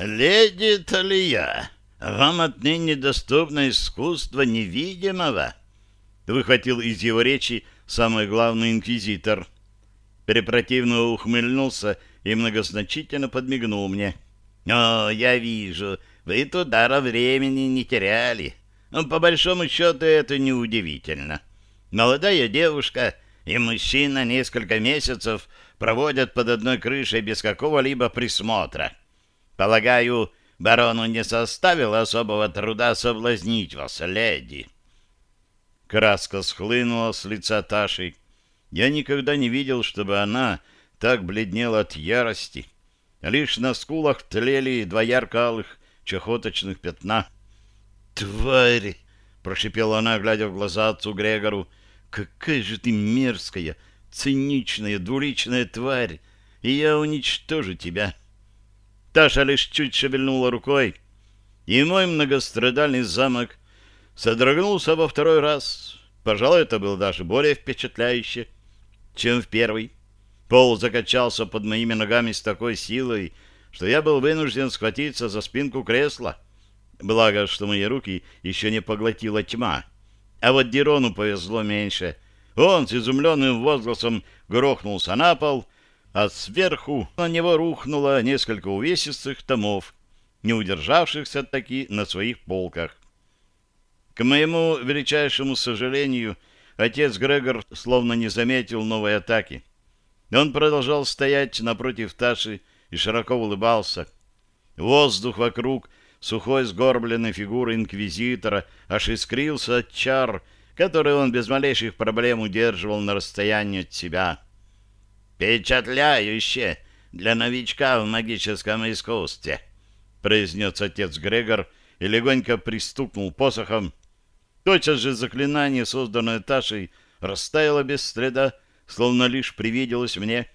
«Леди Талия, вам отныне доступно искусство невидимого», — выхватил из его речи самый главный инквизитор. Перепротивно ухмыльнулся и многозначительно подмигнул мне. «О, я вижу, вы тут дара времени не теряли. По большому счету это неудивительно. Молодая девушка и мужчина несколько месяцев проводят под одной крышей без какого-либо присмотра. Полагаю, барону не составило особого труда соблазнить вас, леди. Краска схлынула с лица Таши. Я никогда не видел, чтобы она так бледнела от ярости. Лишь на скулах тлели два ярко-алых чахоточных пятна. «Тварь!» — прошипела она, глядя в глаза отцу Грегору. «Какая же ты мерзкая, циничная, двуличная тварь! И я уничтожу тебя!» Таша лишь чуть шевельнула рукой, и мой многострадальный замок содрогнулся во второй раз. Пожалуй, это было даже более впечатляюще, чем в первый. Пол закачался под моими ногами с такой силой, что я был вынужден схватиться за спинку кресла. Благо, что мои руки еще не поглотила тьма. А вот Дирону повезло меньше. Он с изумленным возгласом грохнулся на пол — а сверху на него рухнуло несколько увесистых томов, не удержавшихся таки на своих полках. К моему величайшему сожалению, отец Грегор словно не заметил новой атаки. Он продолжал стоять напротив Таши и широко улыбался. Воздух вокруг сухой сгорбленной фигуры инквизитора аж искрился от чар, которые он без малейших проблем удерживал на расстоянии от себя. «Впечатляюще для новичка в магическом искусстве», — произнес отец Грегор и легонько пристукнул посохом. Тотчас же заклинание, созданное Ташей, растаяло без следа, словно лишь привиделось мне.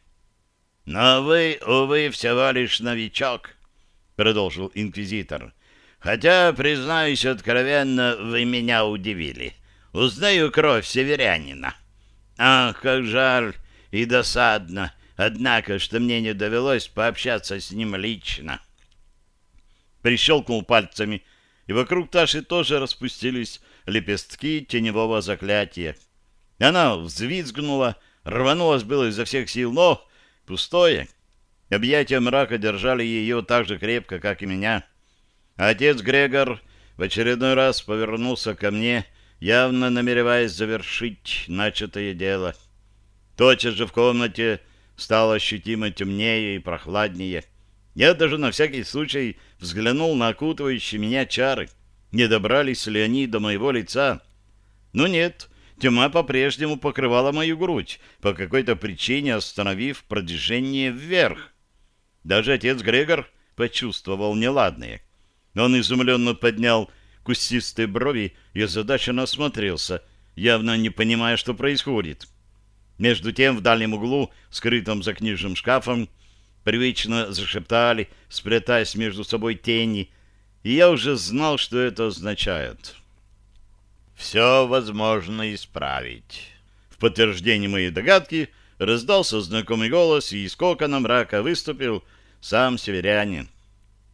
«Но вы, увы, всего лишь новичок», — продолжил инквизитор. «Хотя, признаюсь откровенно, вы меня удивили. Узнаю кровь северянина. Ах, как жаль, и досадно, однако, что мне не довелось пообщаться с ним лично. Прищелкнул пальцами, и вокруг Таши тоже распустились лепестки теневого заклятия. Она взвизгнула, рванулась было изо всех сил, но пустое. Объятия мрака держали ее так же крепко, как и меня. Отец Грегор в очередной раз повернулся ко мне, явно намереваясь завершить начатое дело. Тотчас же в комнате стало ощутимо темнее и прохладнее. Я даже на всякий случай взглянул на окутывающие меня чары. Не добрались ли они до моего лица? Но нет, тьма по-прежнему покрывала мою грудь, по какой-то причине остановив продвижение вверх. Даже отец Грегор почувствовал неладное. Он изумленно поднял кустистые брови и озадаченно осмотрелся, явно не понимая, что происходит. — между тем в дальнем углу, скрытом за книжным шкафом, привычно зашептали, сплетаясь между собой тени, и я уже знал, что это означает. «Все возможно исправить». В подтверждение моей догадки раздался знакомый голос, и из кокона мрака выступил сам северянин.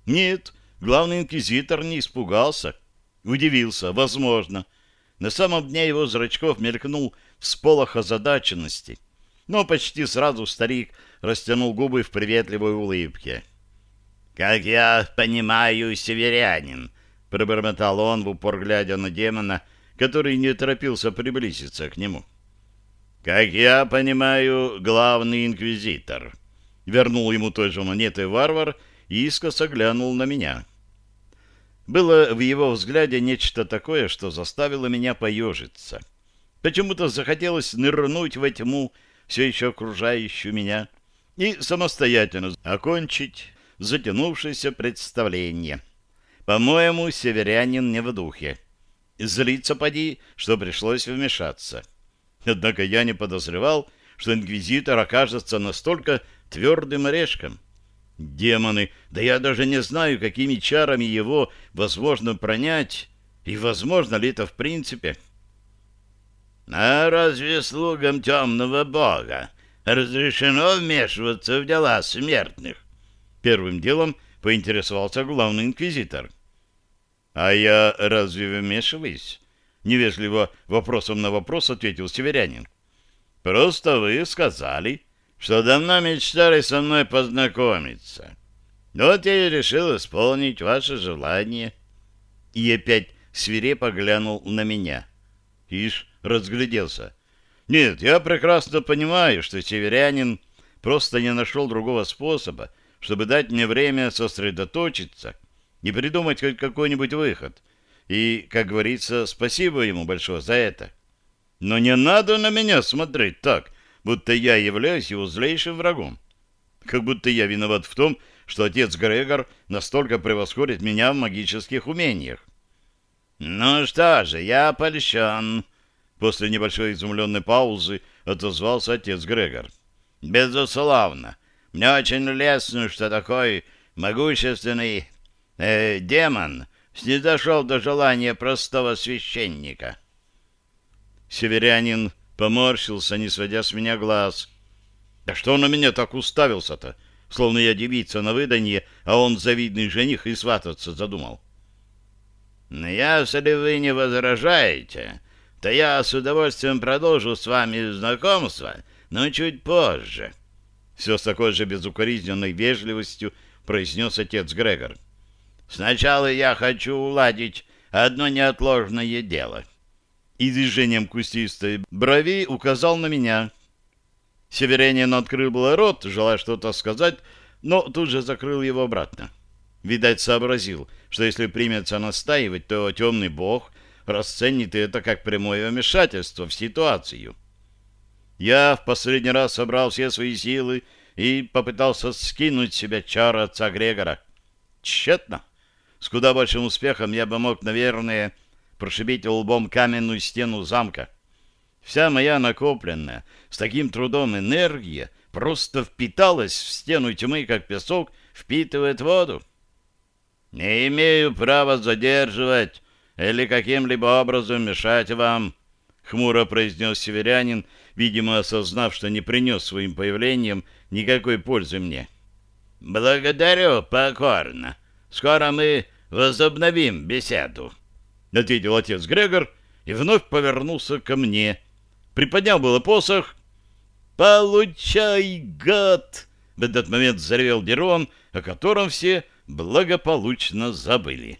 Нет, главный инквизитор не испугался, удивился, возможно. На самом дне его зрачков мелькнул всполох озадаченности. Но почти сразу старик растянул губы в приветливой улыбке. «Как я понимаю, северянин», — пробормотал он, в упор глядя на демона, который не торопился приблизиться к нему. «Как я понимаю, главный инквизитор», — вернул ему той же монетой варвар и искоса глянул на меня. Было в его взгляде нечто такое, что заставило меня поежиться. — Почему-то захотелось нырнуть во тьму, все еще окружающую меня, и самостоятельно окончить затянувшееся представление. По-моему, северянин не в духе. Злиться поди, что пришлось вмешаться. Однако я не подозревал, что инквизитор окажется настолько твердым орешком. Демоны, да я даже не знаю, какими чарами его возможно пронять, и возможно ли это в принципе. — а разве слугам темного бога разрешено вмешиваться в дела смертных? Первым делом — поинтересовался главный инквизитор. «А я разве вмешиваюсь?» — невежливо вопросом на вопрос ответил северянин. «Просто вы сказали, что давно мечтали со мной познакомиться. Вот я и решил исполнить ваше желание». И опять свирепо глянул на меня. Ишь, разгляделся. Нет, я прекрасно понимаю, что северянин просто не нашел другого способа, чтобы дать мне время сосредоточиться и придумать хоть какой-нибудь выход. И, как говорится, спасибо ему большое за это. Но не надо на меня смотреть так, будто я являюсь его злейшим врагом. Как будто я виноват в том, что отец Грегор настолько превосходит меня в магических умениях. «Ну что же, я польщен», — после небольшой изумленной паузы отозвался отец Грегор. «Безусловно. Мне очень лестно, что такой могущественный э, демон снизошел до желания простого священника». Северянин поморщился, не сводя с меня глаз. «Да что он на меня так уставился-то? Словно я девица на выданье, а он завидный жених и свататься задумал». «Если вы не возражаете, то я с удовольствием продолжу с вами знакомство, но чуть позже». Все с такой же безукоризненной вежливостью произнес отец Грегор. «Сначала я хочу уладить одно неотложное дело». И движением кустистой брови указал на меня. Северянин открыл было рот, желая что-то сказать, но тут же закрыл его обратно. Видать, сообразил, что если примется настаивать, то темный бог расценит это как прямое вмешательство в ситуацию. Я в последний раз собрал все свои силы и попытался скинуть с себя чар отца Грегора. Тщетно. С куда большим успехом я бы мог, наверное, прошибить лбом каменную стену замка. Вся моя накопленная с таким трудом энергия просто впиталась в стену тьмы, как песок впитывает воду. Не имею права задерживать или каким-либо образом мешать вам, — хмуро произнес северянин, видимо, осознав, что не принес своим появлением никакой пользы мне. — Благодарю покорно. Скоро мы возобновим беседу, — ответил отец Грегор и вновь повернулся ко мне. Приподнял было посох. «Получай, гад!» В этот момент заревел Дерон, о котором все благополучно забыли.